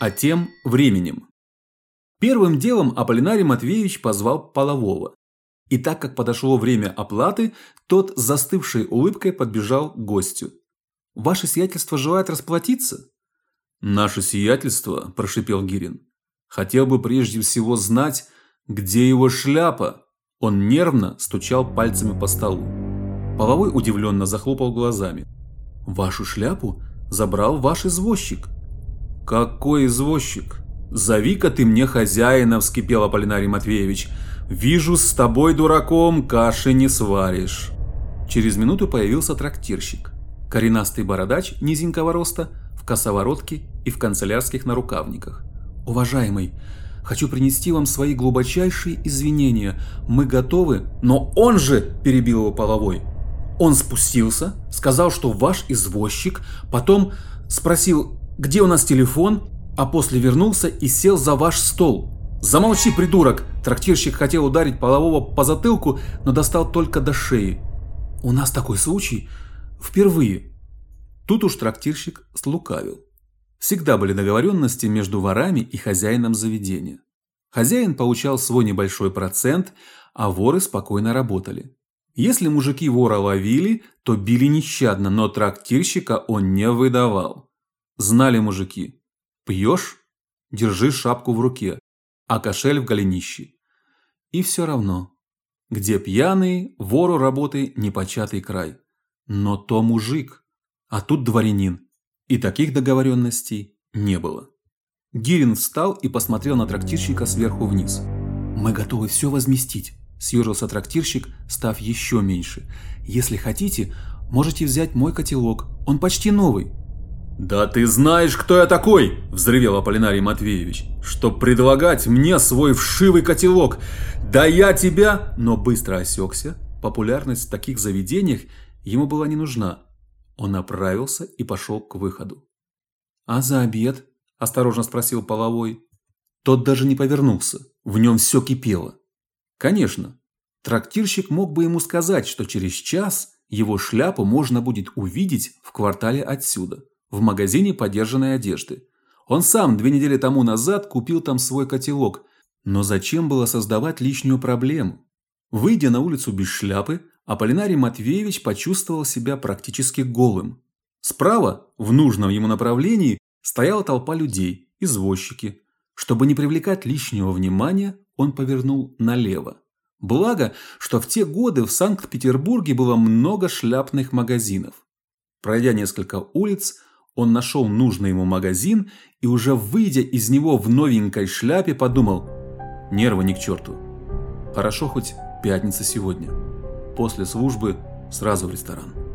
а тем временем. Первым делом Аполлинарий Матвеевич позвал Полового. И так как подошло время оплаты, тот с застывшей улыбкой подбежал к гостю. Ваше сиятельство желает расплатиться? Наше сиятельство, прошипел Гирин. Хотел бы прежде всего знать, где его шляпа. Он нервно стучал пальцами по столу. Половой удивленно захлопал глазами. Вашу шляпу забрал ваш извозчик. Какой извозчик? Зови-ка ты мне хозяина, вскипел Аполлинарий Матвеевич. Вижу, с тобой, дураком, каши не сваришь. Через минуту появился трактирщик. Коренастый бородач низенького роста, в косоворотке и в канцелярских нарукавниках. Уважаемый, хочу принести вам свои глубочайшие извинения. Мы готовы, но он же перебил его половой. Он спустился, сказал, что ваш извозчик, потом спросил, где у нас телефон, а после вернулся и сел за ваш стол. Замолчи, придурок! Трактирщик хотел ударить полового по затылку, но достал только до шеи. У нас такой случай впервые. Тут уж трактирщик слукавил. Всегда были договоренности между ворами и хозяином заведения. Хозяин получал свой небольшой процент, а воры спокойно работали. Если мужики вора ловили, то били нещадно, но трактирщика он не выдавал. Знали мужики. Пьешь – держи шапку в руке, а кошель в голенище. И все равно. Где пьяный, вору работы непочатый край. Но то мужик, а тут дворянин. И таких договоренностей не было. Гирин встал и посмотрел на трактирщика сверху вниз. «Мы готовы все возместить», Съежился трактирщик, став еще меньше. Если хотите, можете взять мой котелок. Он почти новый. Да ты знаешь, кто я такой, взревел Аполлинарий Матвеевич, что предлагать мне свой вшивый котелок. Да я тебя, но быстро осекся. Популярность в таких заведениях ему была не нужна. Он направился и пошел к выходу. А за обед? осторожно спросил половой. Тот даже не повернулся. В нем все кипело. Конечно, трактирщик мог бы ему сказать, что через час его шляпу можно будет увидеть в квартале отсюда, в магазине подержанной одежды. Он сам две недели тому назад купил там свой котелок, но зачем было создавать лишнюю проблему? Выйдя на улицу без шляпы, Аполлинарий Матвеевич почувствовал себя практически голым. Справа, в нужном ему направлении, стояла толпа людей, извозчики. Чтобы не привлекать лишнего внимания, он повернул налево. Благо, что в те годы в Санкт-Петербурге было много шляпных магазинов. Пройдя несколько улиц, он нашел нужный ему магазин и уже выйдя из него в новенькой шляпе, подумал: нервы ни к черту. Хорошо хоть пятница сегодня. После службы сразу в ресторан.